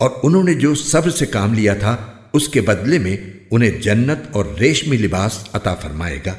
اور انہوں نے جو صبر سے کام لیا تھا، اس کے بدلے میں انہیں جنت اور ریشمی لباس عطا فرمائے گا۔